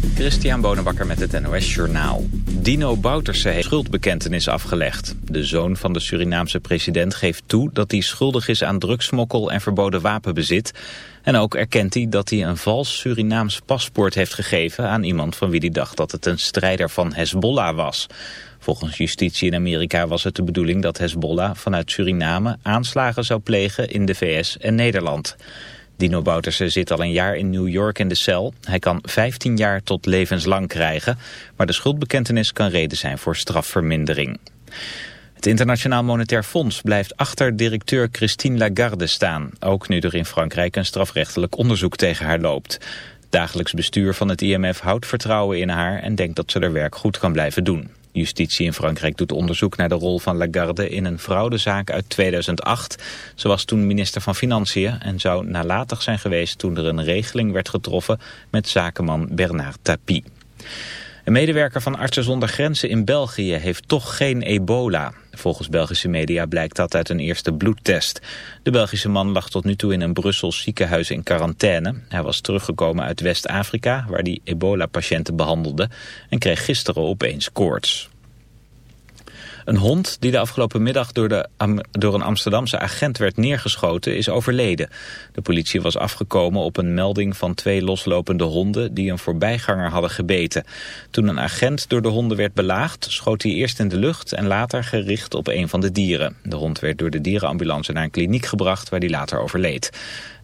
Christian Bonenbakker met het NOS Journaal. Dino Bouterse heeft schuldbekentenis afgelegd. De zoon van de Surinaamse president geeft toe dat hij schuldig is aan drugsmokkel en verboden wapenbezit. En ook erkent hij dat hij een vals Surinaams paspoort heeft gegeven aan iemand van wie hij dacht dat het een strijder van Hezbollah was. Volgens justitie in Amerika was het de bedoeling dat Hezbollah vanuit Suriname aanslagen zou plegen in de VS en Nederland. Dino Bouterse zit al een jaar in New York in de cel. Hij kan 15 jaar tot levenslang krijgen, maar de schuldbekentenis kan reden zijn voor strafvermindering. Het Internationaal Monetair Fonds blijft achter directeur Christine Lagarde staan. Ook nu er in Frankrijk een strafrechtelijk onderzoek tegen haar loopt. Dagelijks bestuur van het IMF houdt vertrouwen in haar en denkt dat ze haar werk goed kan blijven doen. Justitie in Frankrijk doet onderzoek naar de rol van Lagarde in een fraudezaak uit 2008. Ze was toen minister van Financiën en zou nalatig zijn geweest toen er een regeling werd getroffen met zakenman Bernard Tapie. Een medewerker van Artsen zonder Grenzen in België heeft toch geen ebola. Volgens Belgische media blijkt dat uit een eerste bloedtest. De Belgische man lag tot nu toe in een Brussels ziekenhuis in quarantaine. Hij was teruggekomen uit West-Afrika, waar hij ebola-patiënten behandelde... en kreeg gisteren opeens koorts. Een hond die de afgelopen middag door, de, door een Amsterdamse agent werd neergeschoten is overleden. De politie was afgekomen op een melding van twee loslopende honden die een voorbijganger hadden gebeten. Toen een agent door de honden werd belaagd schoot hij eerst in de lucht en later gericht op een van de dieren. De hond werd door de dierenambulance naar een kliniek gebracht waar hij later overleed.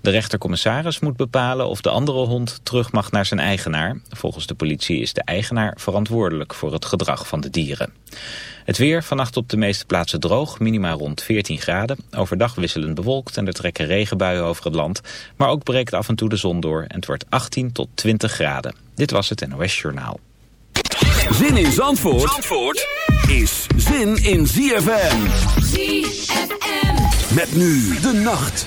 De rechtercommissaris moet bepalen of de andere hond terug mag naar zijn eigenaar. Volgens de politie is de eigenaar verantwoordelijk voor het gedrag van de dieren. Het weer, vannacht op de meeste plaatsen droog, minima rond 14 graden. Overdag wisselend bewolkt en er trekken regenbuien over het land. Maar ook breekt af en toe de zon door en het wordt 18 tot 20 graden. Dit was het NOS Journaal. Zin in Zandvoort, Zandvoort is zin in ZFM. ZFM. Met nu de nacht.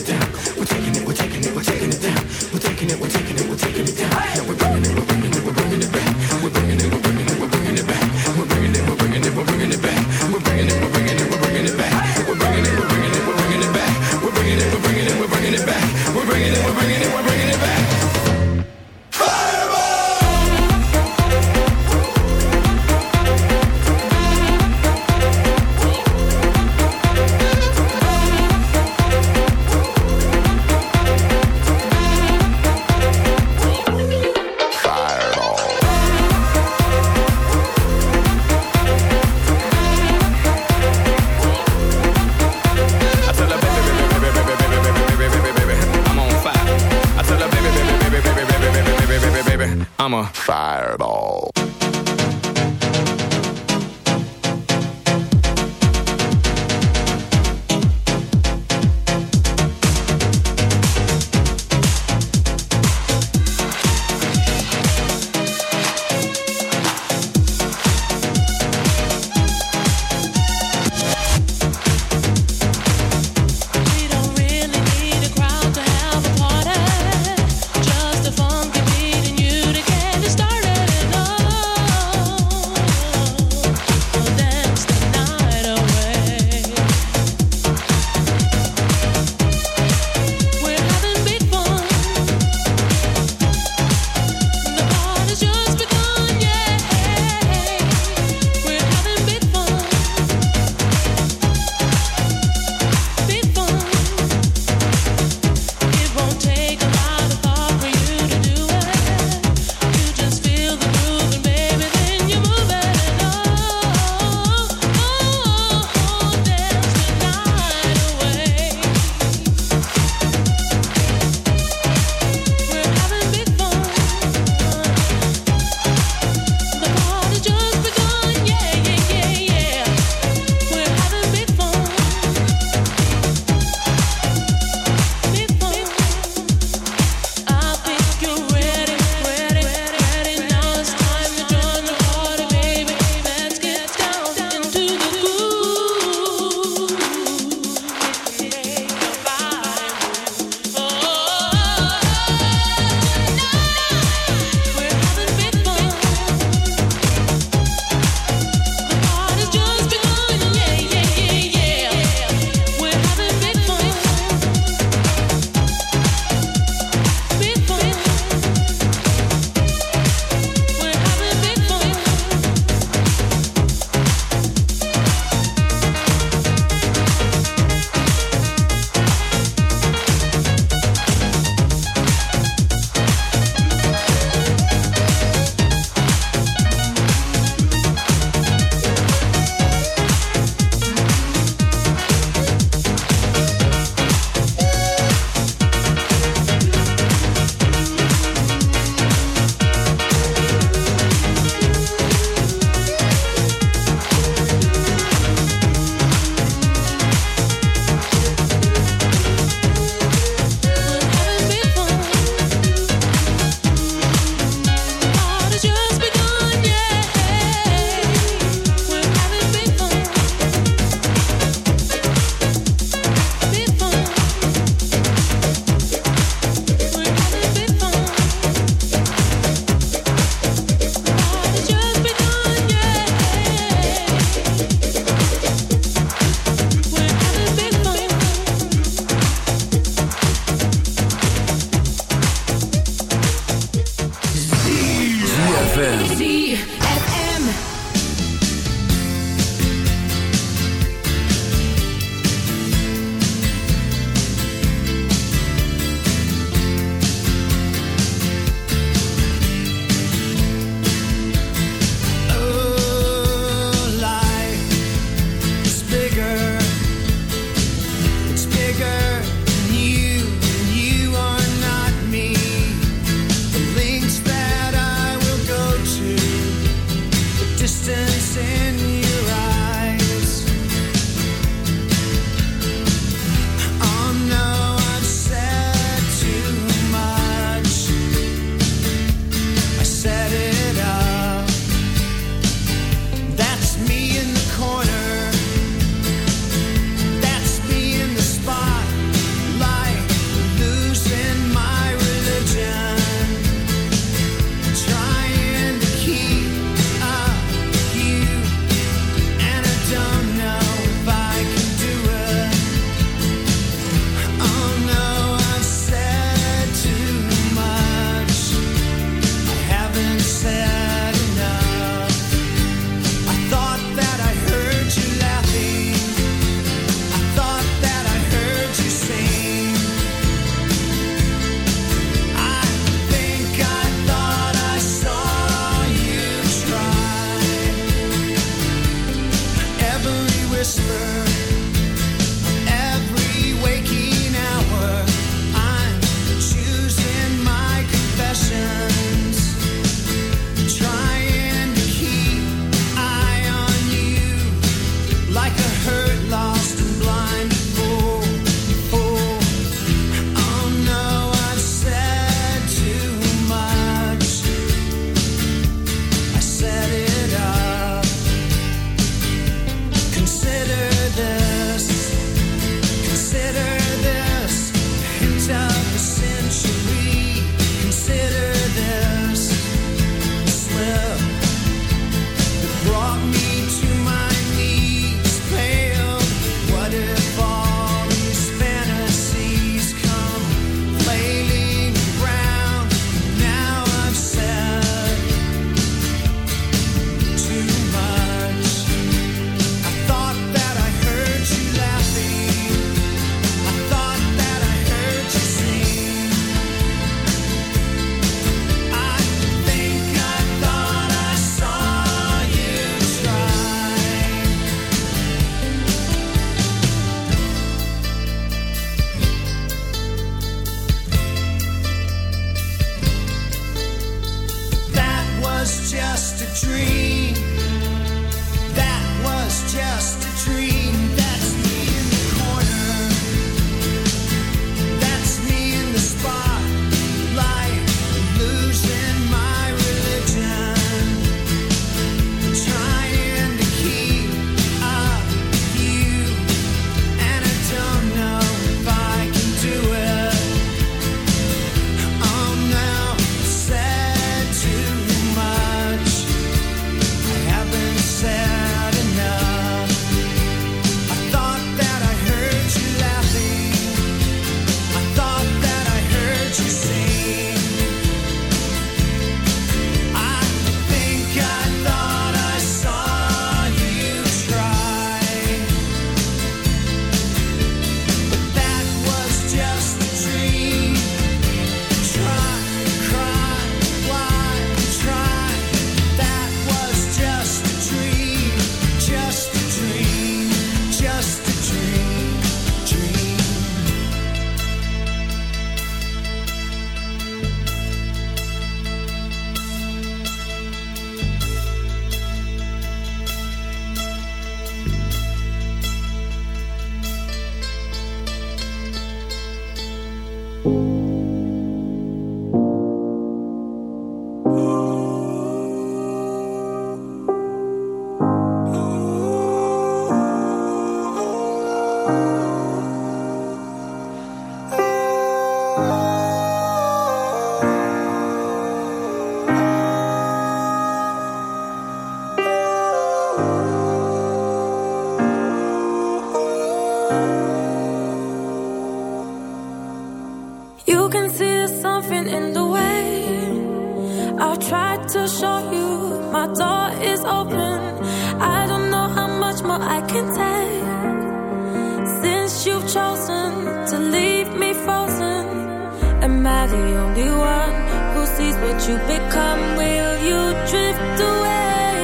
only one who sees what you become. Will you drift away?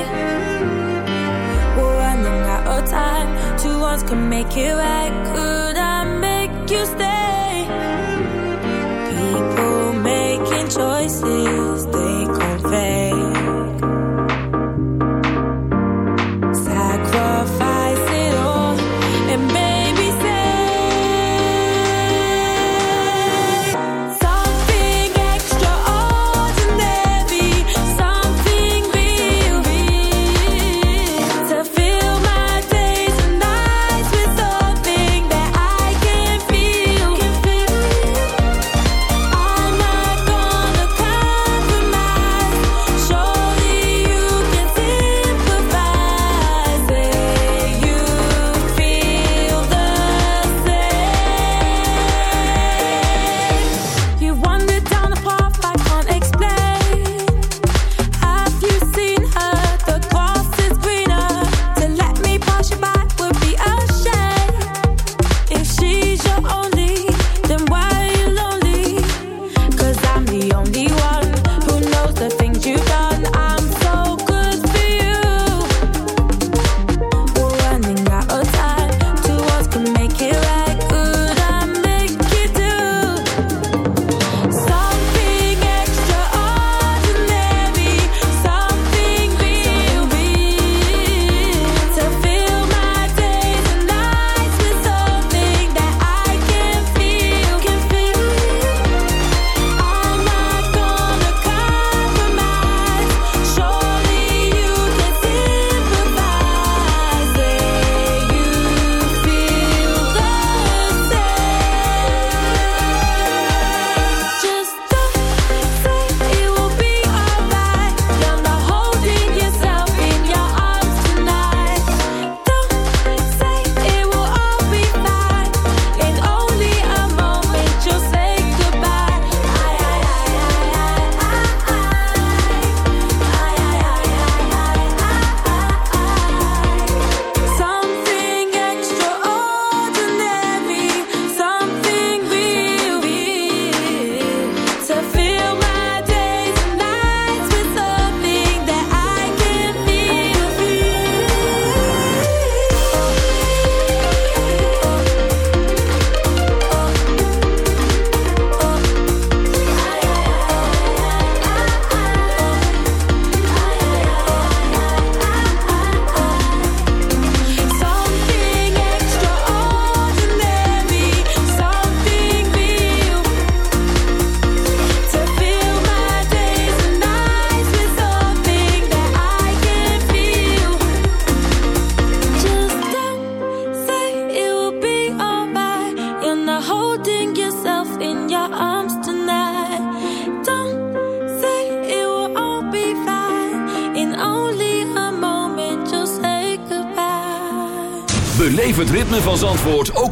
We're running out of time. Two ones can make it right. Could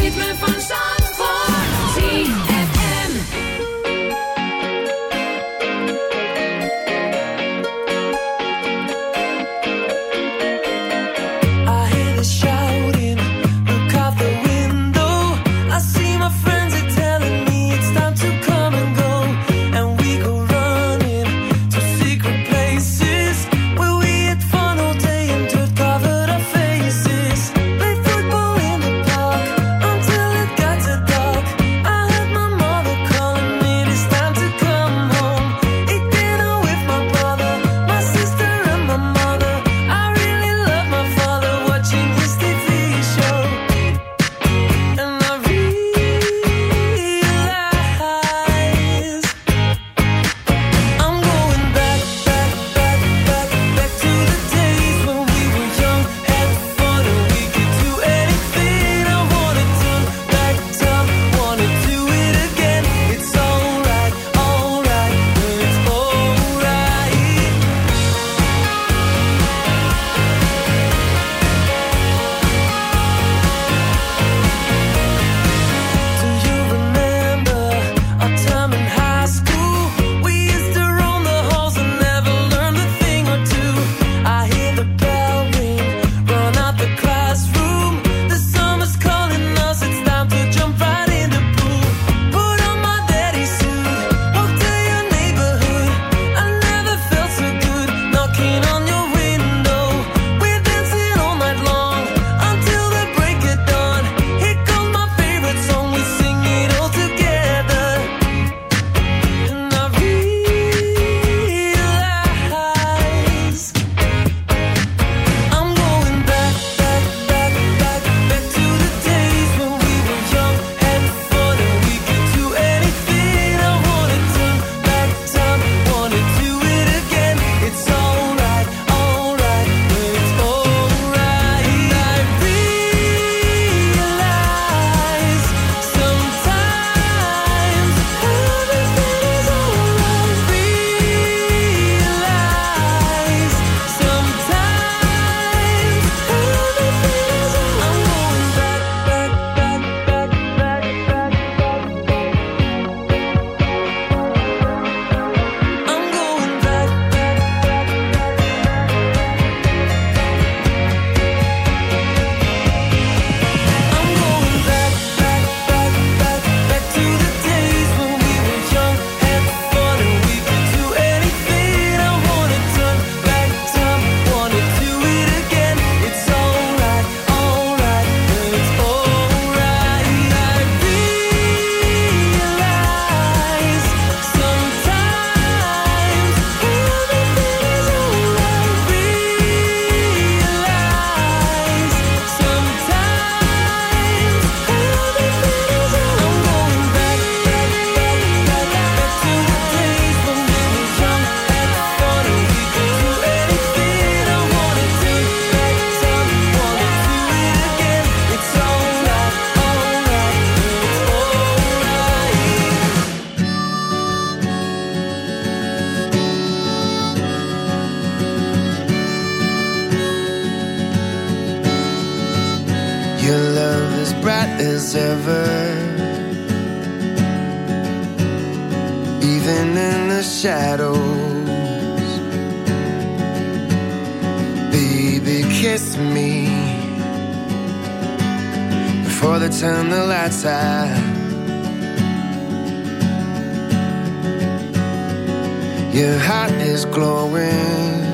Ritme van Zandvoort. As bright as ever. Even in the shadows, baby, kiss me before they turn the lights out. Your heart is glowing,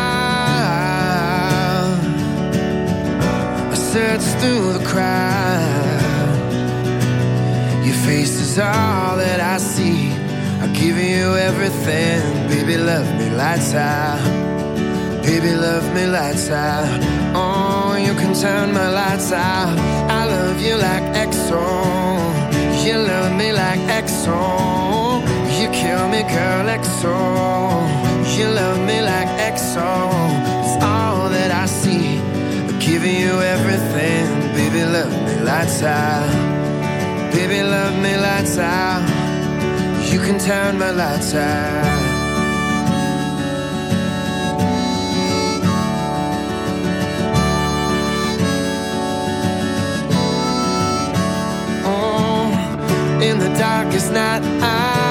search through the crowd. Your face is all that I see. I'll give you everything. Baby, love me lights out. Baby, love me lights out. Oh, you can turn my lights out. I love you like EXO. You love me like EXO. You kill me, girl, EXO. You love me like EXO. Giving you everything. Baby, love me lights out. Baby, love me lights out. You can turn my lights out. Oh, in the darkest night. I,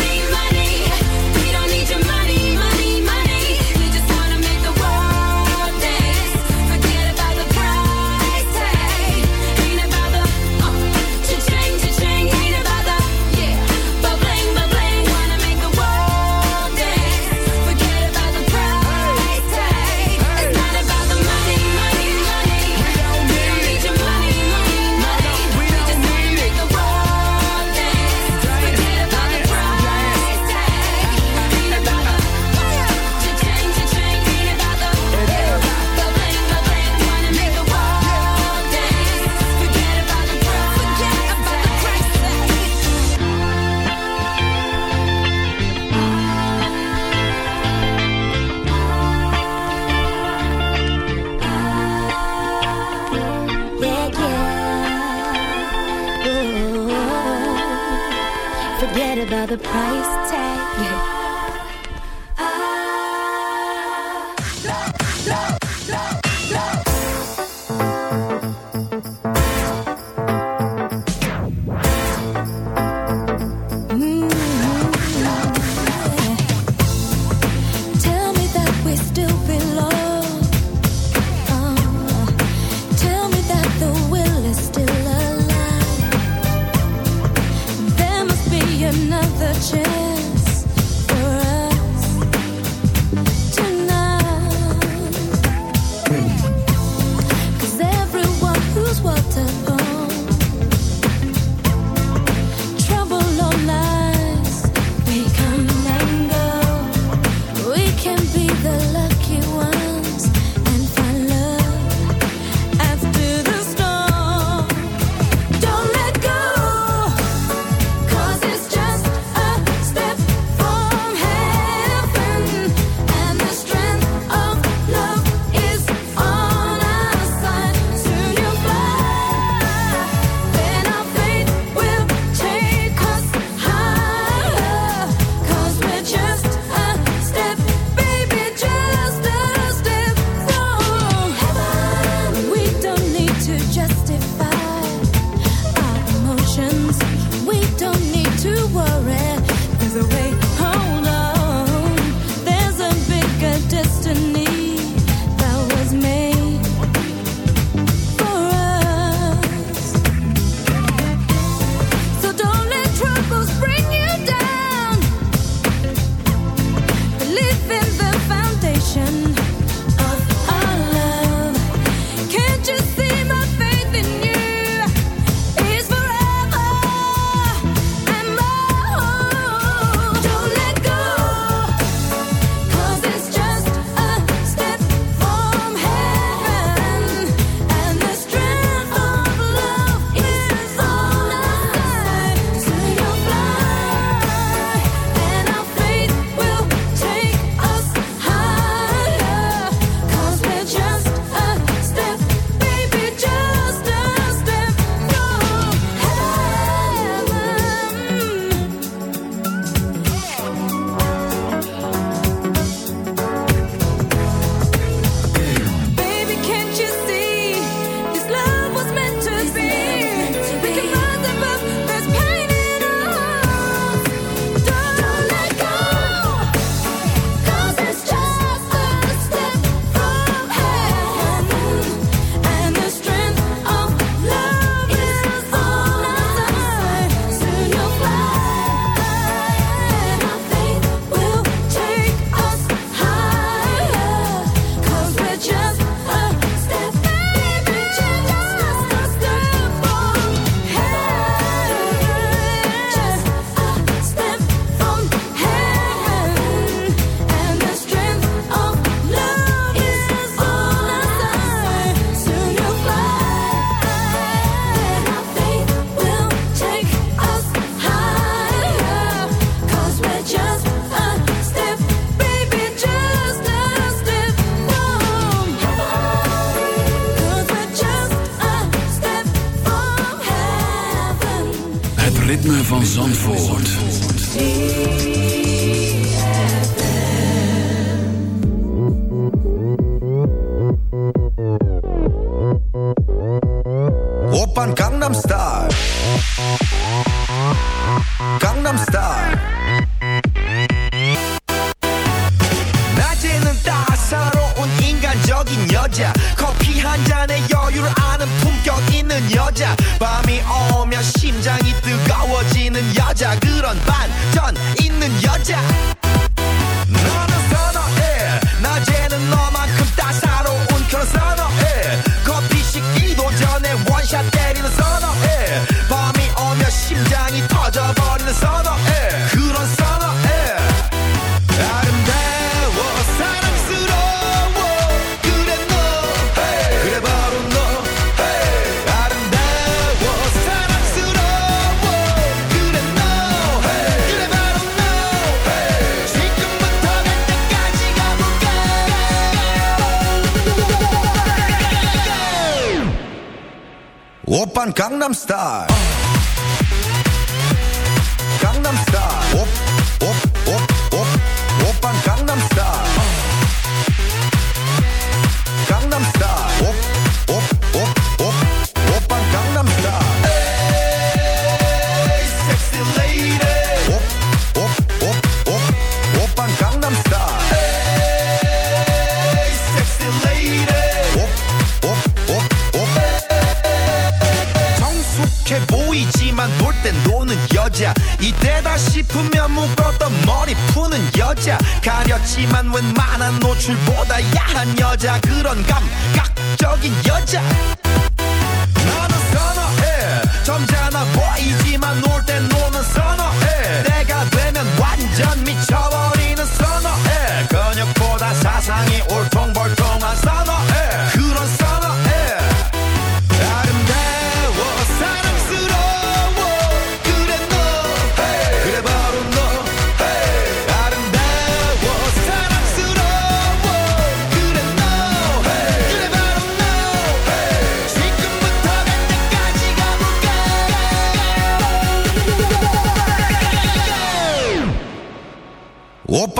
star.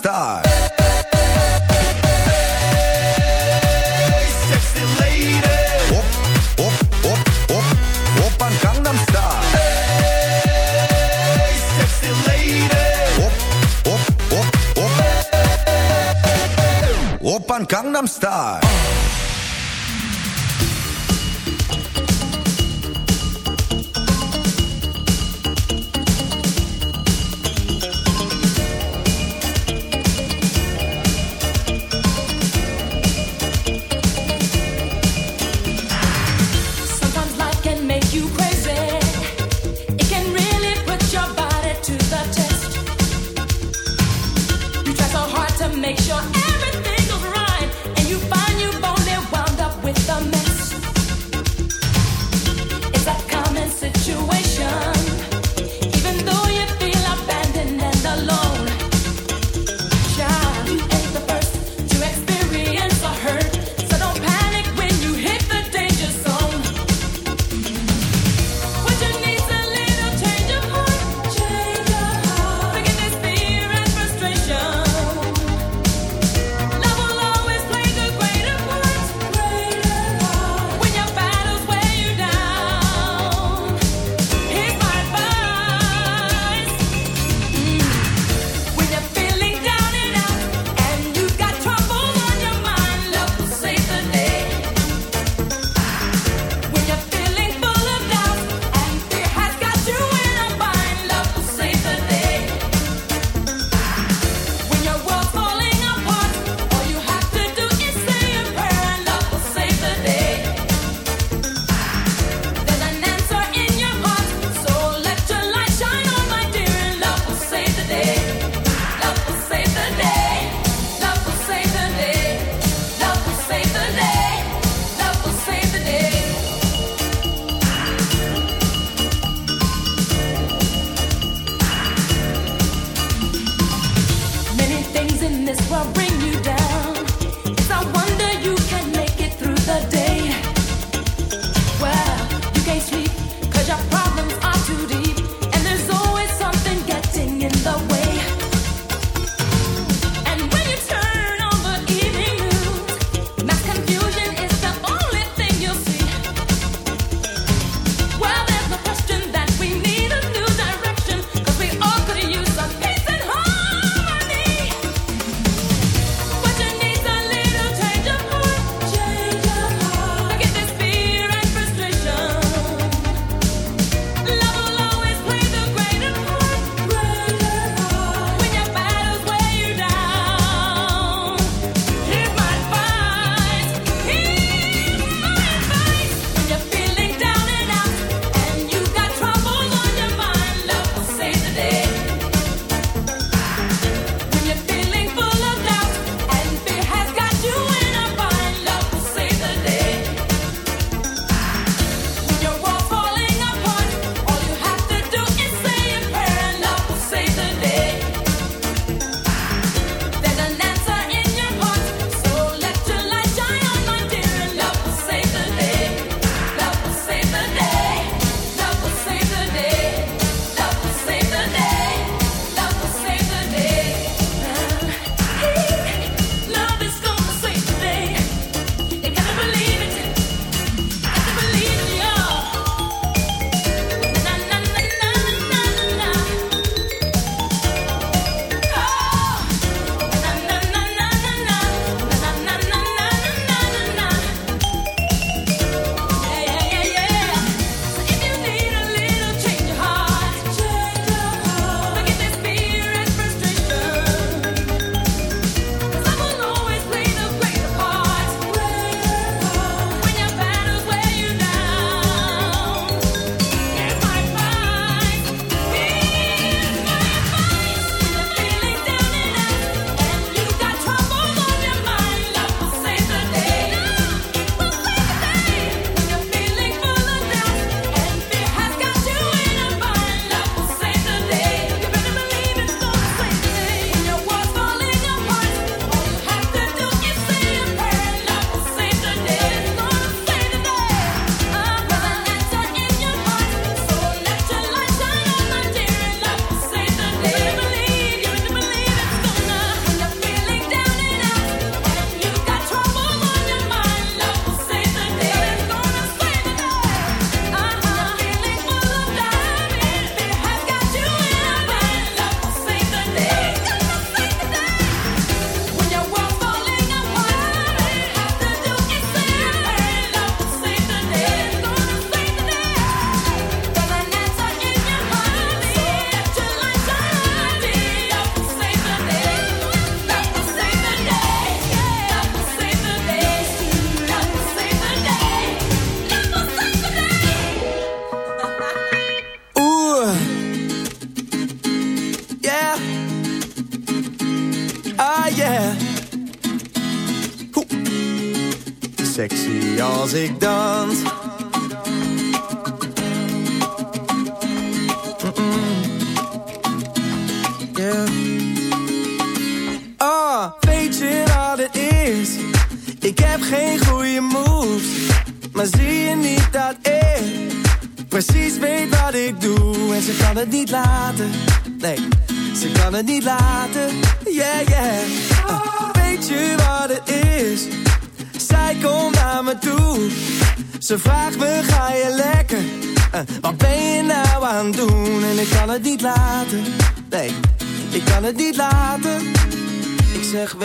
star.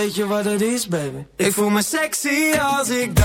weet je wat het is, baby? Ik voel me sexy als ik dans.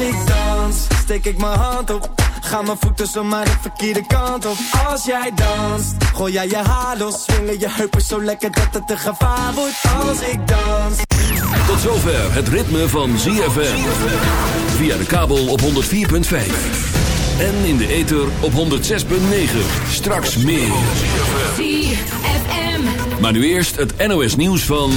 ik dans, steek ik mijn hand op. Ga mijn voeten zomaar de verkeerde kant op. Als jij danst, gooi jij je haar los. Swingen je heupen zo lekker dat het een gevaar wordt. Als ik dans. Tot zover het ritme van ZFM. Via de kabel op 104.5. En in de ether op 106.9. Straks meer. ZFM. Maar nu eerst het NOS nieuws van...